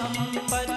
सुख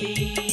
Thank you.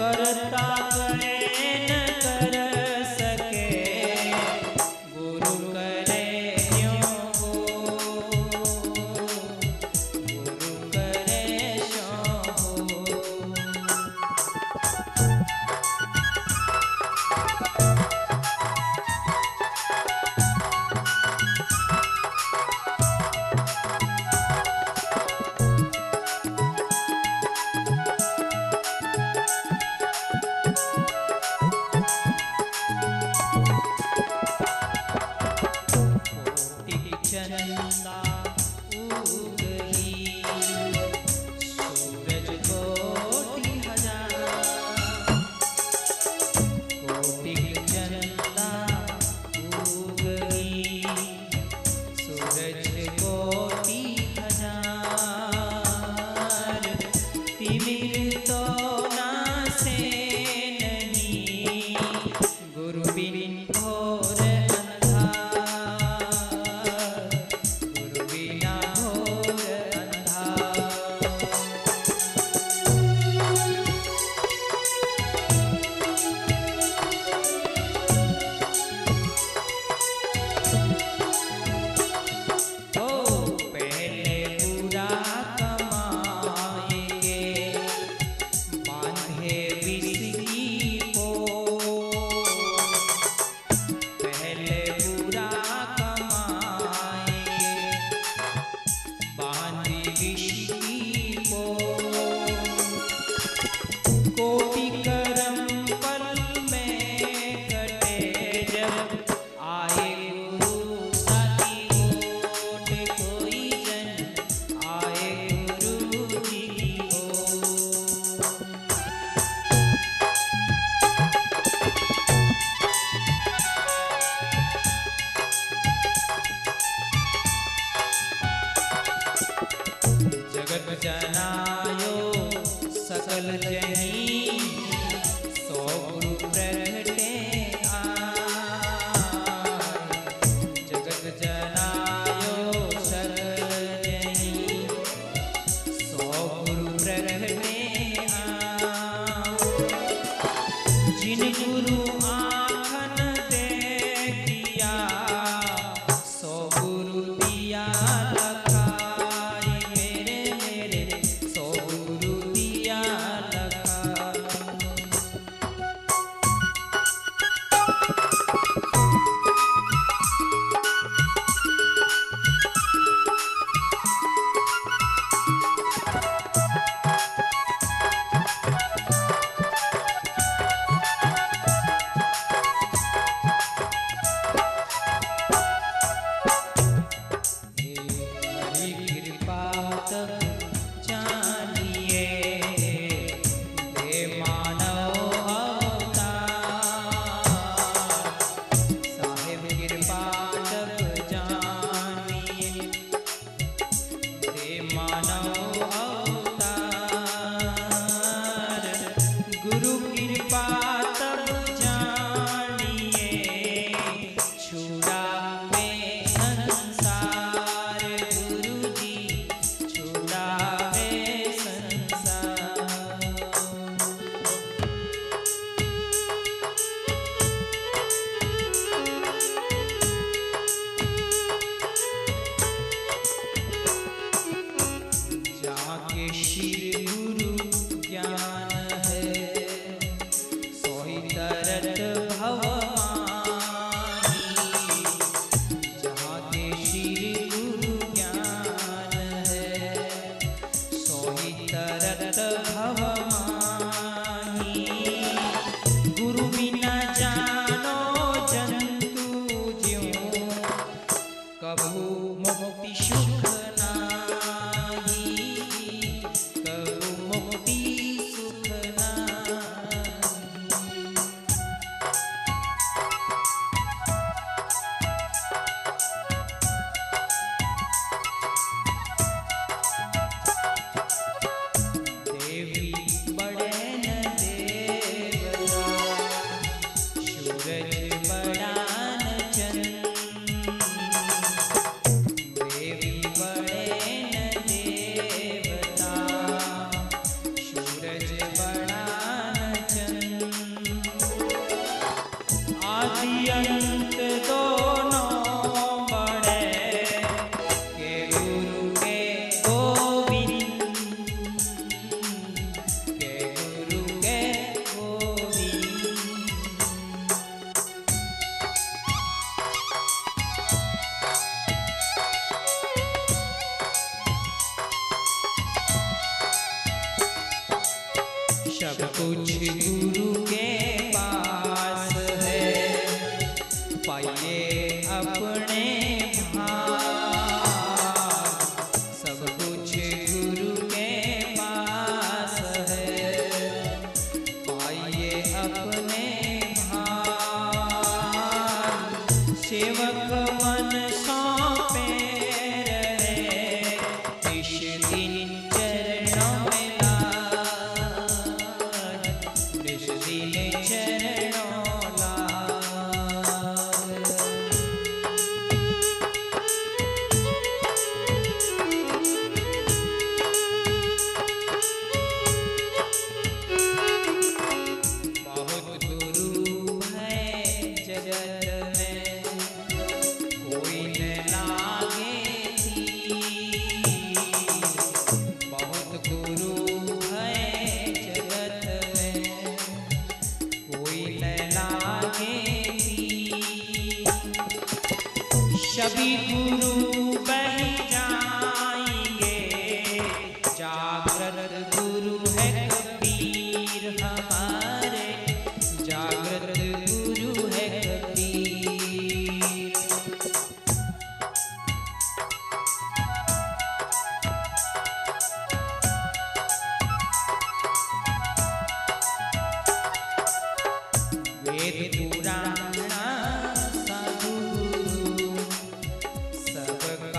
करता करे रचे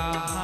啊哈